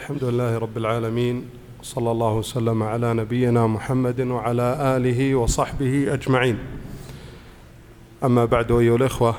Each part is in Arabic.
الحمد لله رب العالمين صلى الله وسلم على نبينا محمد وعلى آله وصحبه أجمعين. أما بعد أيها الإخوة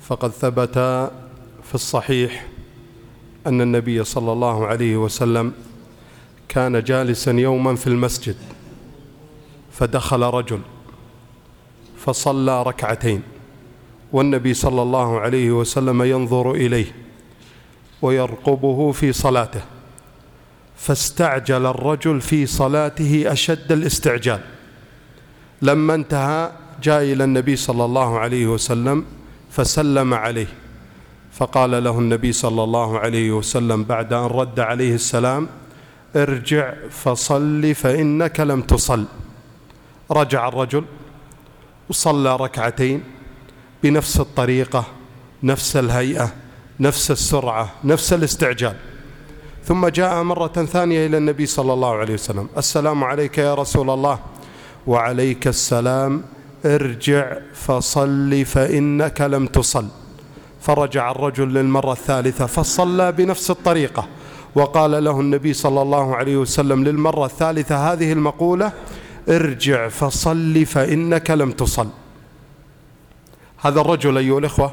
فقد ثبت في الصحيح أن النبي صلى الله عليه وسلم كان جالسا يوما في المسجد فدخل رجل فصلى ركعتين والنبي صلى الله عليه وسلم ينظر إليه. ويرقبه في صلاته. فاستعجل الرجل في صلاته أشد الاستعجال. لما انتهى جاء إلى النبي صلى الله عليه وسلم فسلم عليه. فقال له النبي صلى الله عليه وسلم بعد أن رد عليه السلام ارجع فصل فإنك لم تصل. رجع الرجل وصلى ركعتين بنفس الطريقة نفس الهيئة نفس السرعة نفس الاستعجال. ثم جاء مرة ثانية إلى النبي صلى الله عليه وسلم. السلام عليك يا رسول الله. وعليك السلام. ارجع فصل فإنك لم تصل. فرجع الرجل للمرة الثالثة فصلى بنفس الطريقة. وقال له النبي صلى الله عليه وسلم للمرة الثالثة هذه المقولة ارجع فصل فإنك لم تصل. هذا الرجل أيها الإخوة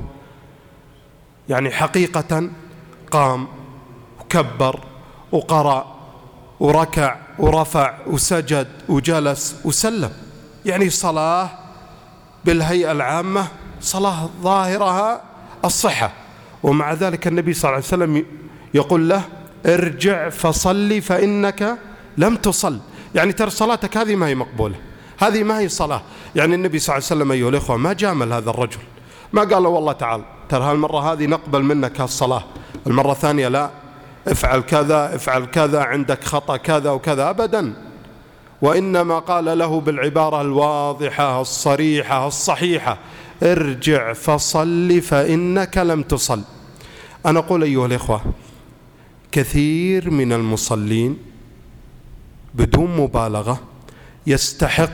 يعني حقيقة قام وكبر وقرأ وركع ورفع وسجد وجلس وسلم. يعني صلاة بالهيئة العامة صلاة ظاهرها الصحة. ومع ذلك النبي صلى الله عليه وسلم يقول له ارجع فصلي فإنك لم تصل. يعني ترى صلاتك هذه ما هي مقبولة هذه ما هي صلاة. يعني النبي صلى الله عليه وسلم أيها الإخوة ما جامل هذا الرجل. ما قال له والله تعال ترى هالمرة هذه نقبل منك هالصلاة. المرة الثانية لا. افعل كذا افعل كذا عندك خطأ كذا وكذا. أبدا. وإنما قال له بالعبارة الواضحة الصريحة الصحيحة ارجع فصل فإنك لم تصل. أنا أقول أيها الإخوة كثير من المصلين بدون مبالغة يستحق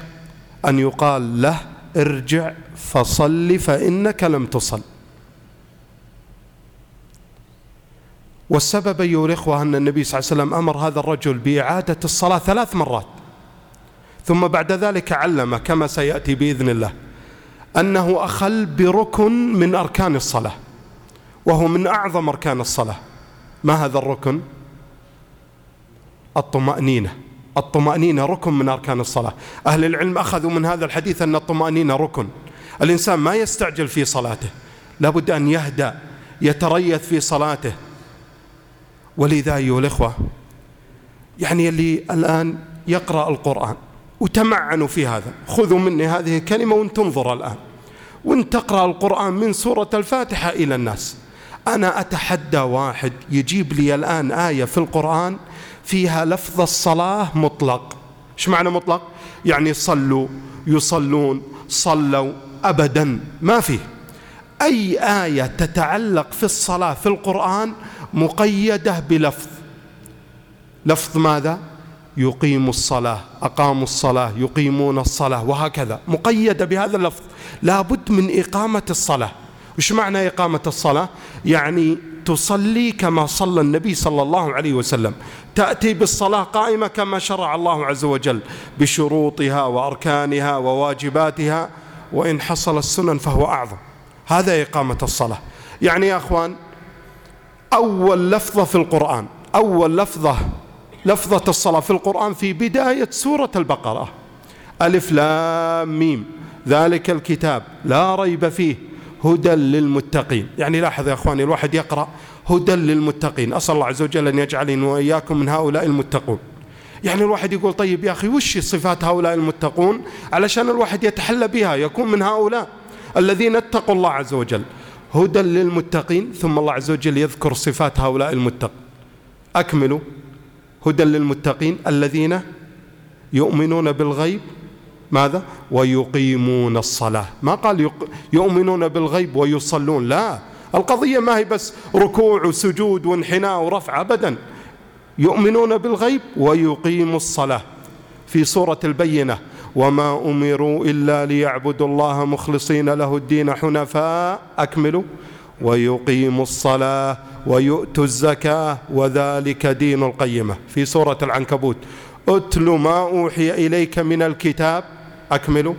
أن يقال له ارجع فصل فإنك لم تصل. والسبب أيها الإخوة أن النبي صلى الله عليه وسلم أمر هذا الرجل بإعادة الصلاة ثلاث مرات. ثم بعد ذلك علم كما سيأتي بإذن الله أنه أخل بركن من أركان الصلاة وهو من أعظم أركان الصلاة. ما هذا الركن؟ الطمأنينة. الطمأنينة ركن من أركان الصلاة. أهل العلم أخذوا من هذا الحديث أن الطمأنينة ركن. الإنسان ما يستعجل في صلاته. لابد أن يهدأ يتريث في صلاته. ولذا أيها الإخوة يعني اللي الآن يقرأ القرآن وتمعنوا في هذا خذوا مني هذه الكلمة وانت تنظر الآن وانت تقرأ القرآن من سورة الفاتحة إلى الناس. أنا أتحدى واحد يجيب لي الآن آية في القرآن فيها لفظ الصلاة مطلق. إيش معنى مطلق؟ يعني صلوا يصلون صلوا أبدا ما فيه. أي آية تتعلق في الصلاة في القرآن مقيدة بلفظ. لفظ ماذا؟ يقيم الصلاة أقاموا الصلاة يقيمون الصلاة وهكذا. مقيدة بهذا اللفظ. لابد من إقامة الصلاة. وش معنى إقامة الصلاة؟ يعني تصلي كما صلى النبي صلى الله عليه وسلم. تأتي بالصلاة قائمة كما شرع الله عز وجل بشروطها وأركانها وواجباتها وإن حصل السنن فهو أعظم. هذا إقامة الصلاة. يعني يا أخوان أول لفظة في القرآن أول لفظة لفظة الصلاة في القرآن في بداية سورة البقرة. ألف لام ميم. ذلك الكتاب لا ريب فيه هدى للمتقين. يعني لاحظ يا أخواني الواحد يقرأ هدى للمتقين. أسأل الله عز وجل أن يجعلني وإياكم من هؤلاء المتقون. يعني الواحد يقول طيب يا أخي وش صفات هؤلاء المتقون؟ علشان الواحد يتحلى بها يكون من هؤلاء. الذين اتقوا الله عز وجل. هدى للمتقين ثم الله عز وجل يذكر صفات هؤلاء المتقين. أكملوا. هدى للمتقين الذين يؤمنون بالغيب. ماذا؟ ويقيمون الصلاة. ما قال يؤمنون بالغيب ويصلون. لا. القضية ما هي بس ركوع وسجود وانحناء ورفع أبدا. يؤمنون بالغيب ويقيموا الصلاة. في سورة البينة. وما أمروا إلا ليعبدوا الله مخلصين له الدين حنفاء أكملوا. ويقيموا الصلاة ويؤتوا الزكاة وذلك دين القيمة. في سورة العنكبوت. أتل ما أوحي إليك من الكتاب. أكملوا.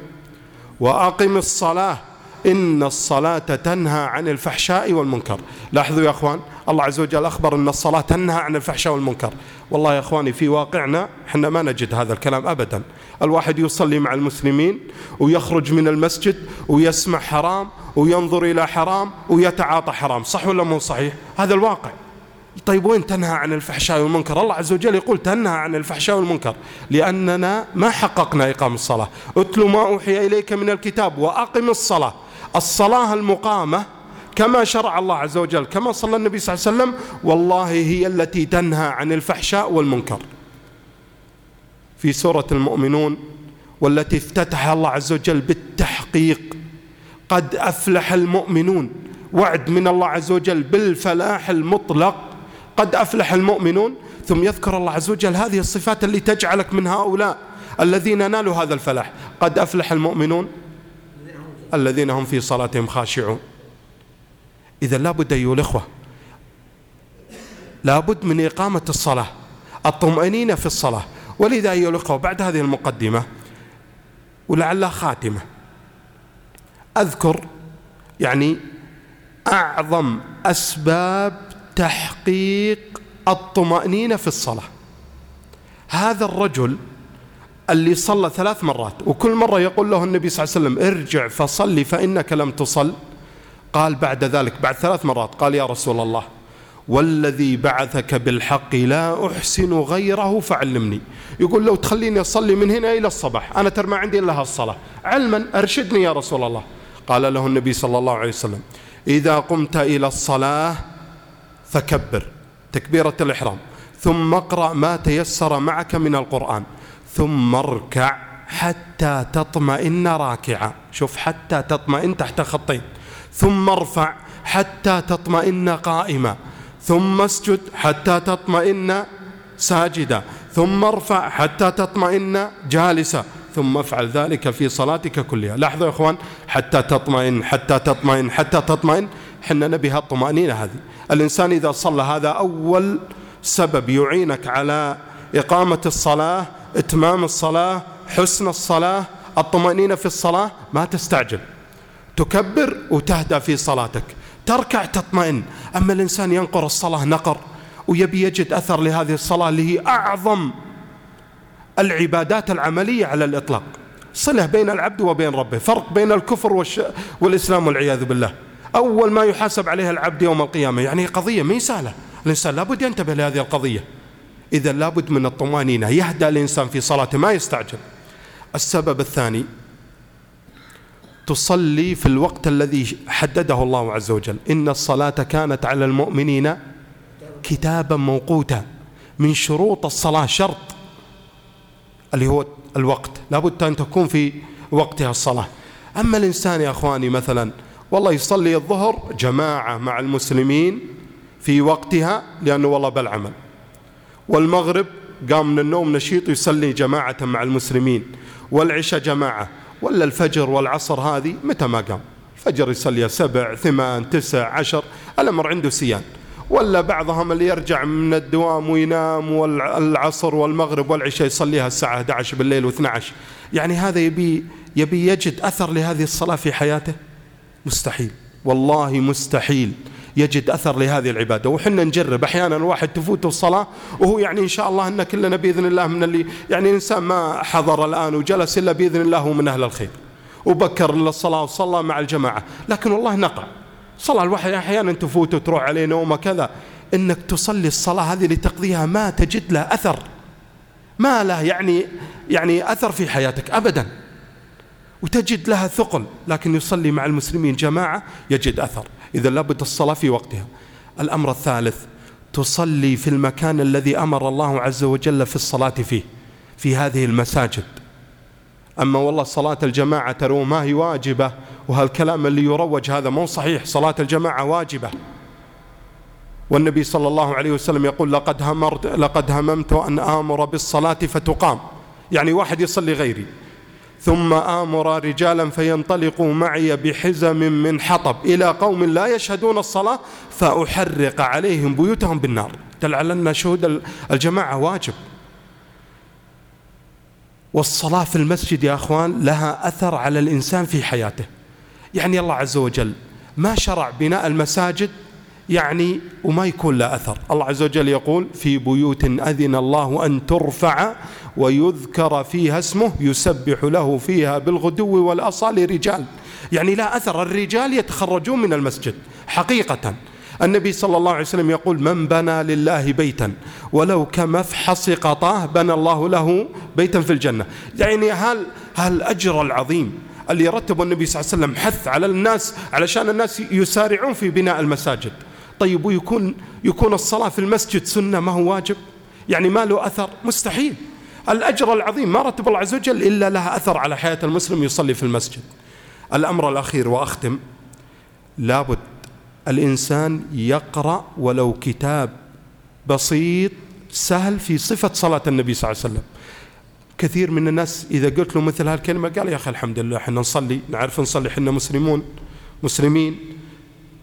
وأقم الصلاة. إن الصلاة تنهى عن الفحشاء والمنكر. لاحظوا يا أخوان الله عز وجل أخبر أن الصلاة تنهى عن الفحشاء والمنكر. والله يا أخواني في واقعنا إحنا ما نجد هذا الكلام أبدا. الواحد يصلي مع المسلمين ويخرج من المسجد ويسمع حرام وينظر إلى حرام ويتعاطى حرام صح ولا مو صحيح؟ هذا الواقع. طيب وين تنهى عن الفحشاء والمنكر؟ الله عز وجل يقول تنهى عن الفحشاء والمنكر لأننا ما حققنا إقام الصلاة. اتلوا ما أوحي إليك من الكتاب وأقم الصلاة. الصلاة المقامة كما شرع الله عز وجل كما صلى النبي صلى الله عليه وسلم والله هي التي تنهى عن الفحشاء والمنكر. في سورة المؤمنون والتي افتتحها الله عز وجل بالتحقيق قد أفلح المؤمنون. وعد من الله عز وجل بالفلاح المطلق قد أفلح المؤمنون ثم يذكر الله عز وجل هذه الصفات اللي تجعلك من هؤلاء الذين نالوا هذا الفلاح. قد أفلح المؤمنون الذين هم في صلاتهم خاشعون. إذا لابد أيها الإخوة لابد من إقامة الصلاة الطمأنينة في الصلاة. ولذا أيها الأخوة بعد هذه المقدمة ولعلها خاتمة. أذكر يعني أعظم أسباب تحقيق الطمأنينة في الصلاة. هذا الرجل اللي صلى ثلاث مرات وكل مرة يقول له النبي صلى الله عليه وسلم ارجع فصلي فإنك لم تصل. قال بعد ذلك بعد ثلاث مرات قال يا رسول الله والذي بعثك بالحق لا أحسن غيره فعلمني. يقول لو تخليني أصلي من هنا إلى الصباح أنا ترى ما عندي إلا هالصلاة. علما أرشدني يا رسول الله. قال له النبي صلى الله عليه وسلم إذا قمت إلى الصلاة فكبر تكبيرة الإحرام. ثم اقرأ ما تيسر معك من القرآن. ثم اركع حتى تطمئن راكعا. شوف حتى تطمئن تحت خطين. ثم ارفع حتى تطمئن قائما. ثم اسجد حتى تطمئن ساجدا. ثم ارفع حتى تطمئن جالسا. ثم افعل ذلك في صلاتك كلها. لاحظوا يا إخوان حتى تطمئن حتى تطمئن حتى تطمئن. حنا نبي هالطمأنينة هذه. الإنسان إذا صلى هذا أول سبب يعينك على إقامة الصلاة إتمام الصلاة حسن الصلاة الطمأنينة في الصلاة ما تستعجل. تكبر وتهدى في صلاتك. تركع تطمئن. أما الإنسان ينقر الصلاة نقر ويبي يجد أثر لهذه الصلاة اللي هي أعظم العبادات العملية على الإطلاق. صلة بين العبد وبين ربه. فرق بين الكفر. والإسلام والعياذ بالله. أول ما يحاسب عليها العبد يوم القيامة. يعني قضية ما سهلة. الإنسان لابد ينتبه لهذه القضية. إذا لابد من الطمأنينة. يهدى الإنسان في صلاته ما يستعجل. السبب الثاني تصلي في الوقت الذي حدده الله عز وجل. إن الصلاة كانت على المؤمنين كتابا موقوتا من شروط الصلاة شرط اللي هو الوقت. لابد أن تكون في وقتها الصلاة. أما الإنسان يا أخواني مثلا والله يصلي الظهر جماعة مع المسلمين في وقتها لأنه والله بالعمل والمغرب قام من النوم نشيط يصلي جماعة مع المسلمين. والعشاء جماعة ولا الفجر والعصر هذه متى ما قام. الفجر يصلي سبع ثمان تسع عشر الأمر عنده سيان. ولا بعضهم اللي يرجع من الدوام وينام والعصر والمغرب والعشاء يصليها الساعة 11 بالليل و12 يعني هذا يبي يبي يجد أثر لهذه الصلاة في حياته. مستحيل. والله مستحيل. يجد أثر لهذه العبادة. وحنا نجرب. أحيانا الواحد تفوته الصلاة وهو يعني إن شاء الله أن كلنا بإذن الله من اللي يعني إنسان ما حضر الآن وجلس إلا بإذن الله من أهل الخير. وبكر للصلاة وصلى مع الجماعة. لكن والله نقع. صلاة الواحد أحيانا تفوت وتروح عليه نومه كذا. إنك تصلي الصلاة هذه لتقضيها ما تجد له أثر. ما له يعني يعني أثر في حياتك أبدا. وتجد لها ثقل لكن يصلي مع المسلمين جماعة يجد أثر. إذا لابد الصلاة في وقتها. الأمر الثالث تصلي في المكان الذي أمر الله عز وجل في الصلاة فيه في هذه المساجد. أما والله صلاة الجماعة ترى ما هي واجبة وهالكلام اللي يروج هذا مو صحيح. صلاة الجماعة واجبة. والنبي صلى الله عليه وسلم يقول لقد همرت لقد هممت أن آمر بالصلاة فتقام. يعني واحد يصلي غيري. ثم آمر رجالا فينطلقوا معي بحزم من حطب إلى قوم لا يشهدون الصلاة فأحرق عليهم بيوتهم بالنار. أن شهود الجماعة واجب. والصلاة في المسجد يا أخوان لها أثر على الإنسان في حياته. يعني الله عز وجل ما شرع بناء المساجد يعني وما يكون له أثر. الله عز وجل يقول في بيوت أذن الله أن ترفع ويذكر فيها اسمه يسبح له فيها بالغدو والأصال رجال. يعني لا أثر. الرجال يتخرجون من المسجد حقيقة. النبي صلى الله عليه وسلم يقول من بنى لله بيتا ولو كمفحص قطاه بنى الله له بيتا في الجنة. يعني هل هالأجر العظيم اللي رتبه النبي صلى الله عليه وسلم حث على الناس علشان الناس يسارعون في بناء المساجد؟ طيب ويكون يكون الصلاة في المسجد سنة ما هو واجب؟ يعني ما له أثر؟ مستحيل. الأجر العظيم ما رتب الله عز وجل إلا لها أثر على حياة المسلم يصلي في المسجد. الأمر الأخير وأختم لابد الإنسان يقرأ ولو كتاب بسيط سهل في صفة صلاة النبي صلى الله عليه وسلم. كثير من الناس إذا قلت له مثل هالكلمة قال يا أخي الحمد لله إحنا نصلي نعرف نصلي إحنا مسلمون مسلمين.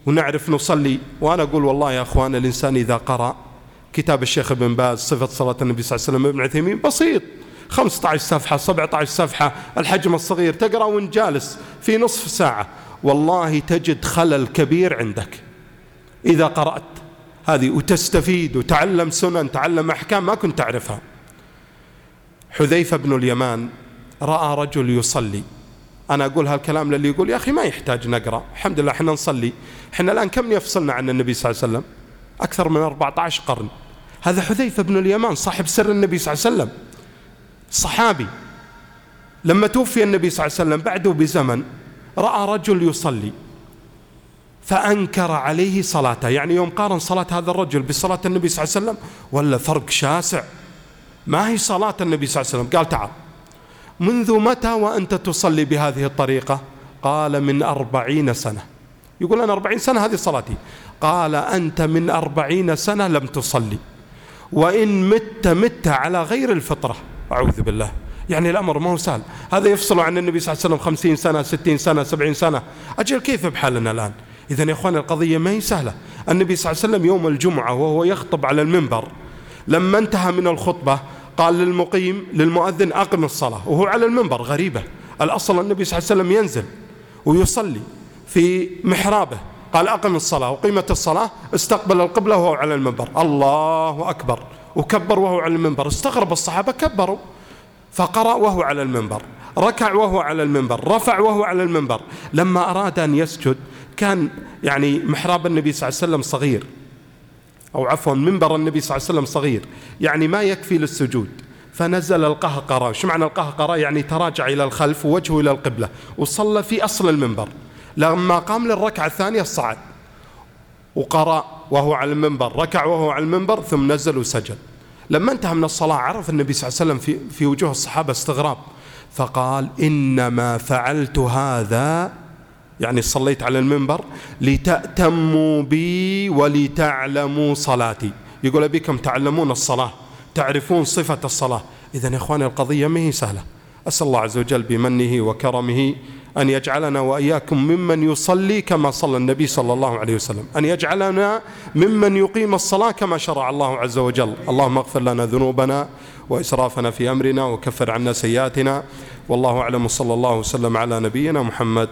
ونعرف نصلي. وأنا أقول والله يا أخوان الإنسان إذا قرأ كتاب الشيخ ابن باز صفة صلاة النبي صلى الله عليه وسلم ابن عثيمين بسيط. 15 صفحة 17 صفحة الحجم الصغير تقرأ وانت جالس في نصف ساعة. والله تجد خلل كبير عندك. إذا قرأت هذه وتستفيد وتعلم سنن تعلم أحكام ما كنت تعرفها. حذيفة بن اليمان رأى رجل يصلي. أنا أقول هالكلام للي يقول يا أخي ما يحتاج نقرأ الحمد لله إحنا نصلي. إحنا الآن كم يفصلنا عن النبي صلى الله عليه وسلم؟ أكثر من 14 قرن. هذا حذيفة بن اليمان صاحب سر النبي صلى الله عليه وسلم. صحابي. لما توفي النبي صلى الله عليه وسلم بعده بزمن رأى رجل يصلي. فأنكر عليه صلاته. يعني يوم قارن صلاة هذا الرجل بصلاة النبي صلى الله عليه وسلم ولا فرق شاسع. ما هي صلاة النبي صلى الله عليه وسلم؟ قال تعال. منذ متى وأنت تصلي بهذه الطريقة؟ قال من أربعين سنة. يقول أنا أربعين سنة هذه صلاتي. قال أنت من أربعين سنة لم تصلي. وإن مت مت على غير الفطرة. أعوذ بالله. يعني الأمر ما هو سهل. هذا يفصل عن النبي صلى الله عليه وسلم خمسين سنة ستين سنة سبعين سنة. أجل كيف بحالنا الآن؟ إذا يا أخوان القضية ما هي سهلة. النبي صلى الله عليه وسلم يوم الجمعة وهو يخطب على المنبر لما انتهى من الخطبة قال للمقيم للمؤذن أقم الصلاة وهو على المنبر غريبة الأصل النبي صلى الله عليه وسلم ينزل ويصلي في محرابه قال أقم الصلاة وقيمة الصلاة استقبل القبلة وهو على المنبر الله أكبر وكبر وهو على المنبر استغرب الصحابة كبروا فقرأ وهو على المنبر ركع وهو على المنبر رفع وهو على المنبر لما أراد أن يسجد كان يعني محراب النبي صلى الله عليه وسلم صغير أو عفوا منبر النبي صلى الله عليه وسلم صغير. يعني ما يكفي للسجود. فنزل القهقرة شو معنى القهقرة يعني تراجع إلى الخلف ووجهه إلى القبلة. وصلى في أصل المنبر. لما قام للركعة الثانية صعد وقرأ وهو على المنبر. ركع وهو على المنبر ثم نزل وسجد. لما انتهى من الصلاة عرف النبي صلى الله عليه وسلم في, في وجوه الصحابة استغراب. فقال إنما فعلت هذا يعني صليت على المنبر لتأتموا بي ولتعلموا صلاتي. يقول أبيكم تعلمون الصلاة تعرفون صفة الصلاة. إذا يا إخواني القضية ما هي سهلة. أسأل الله عز وجل بمنه وكرمه أن يجعلنا وإياكم ممن يصلي كما صلى النبي صلى الله عليه وسلم. أن يجعلنا ممن يقيم الصلاة كما شرع الله عز وجل. اللهم اغفر لنا ذنوبنا وإسرافنا في أمرنا وكفر عنا سيئاتنا. والله أعلم. صلى الله وسلم على نبينا محمد.